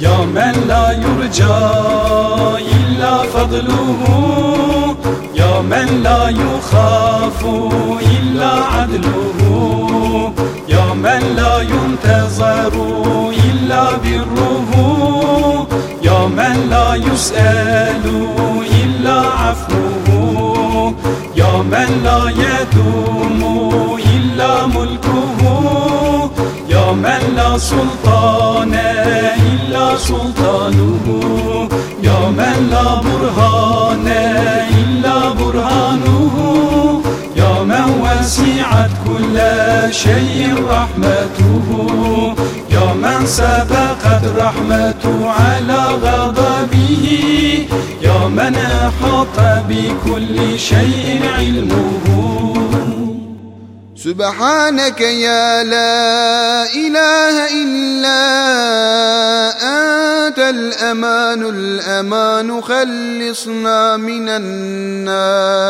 يا من لا يرجى إلا فضله يا من لا يخاف إلا عدله يا من لا ينتظر إلا بره يا من لا يسأل إلا عفوه. لا سلطان إلا سلطانه. يا من لا برهان إلا برهانه. يا من وسعت كل شيء رحمته. يا من سبقت رحمته على غضبه. يا من أحاط بكل شيء علمه. سبحانك يا لا إله إلا أنت الأمان الأمان خلصنا من النار.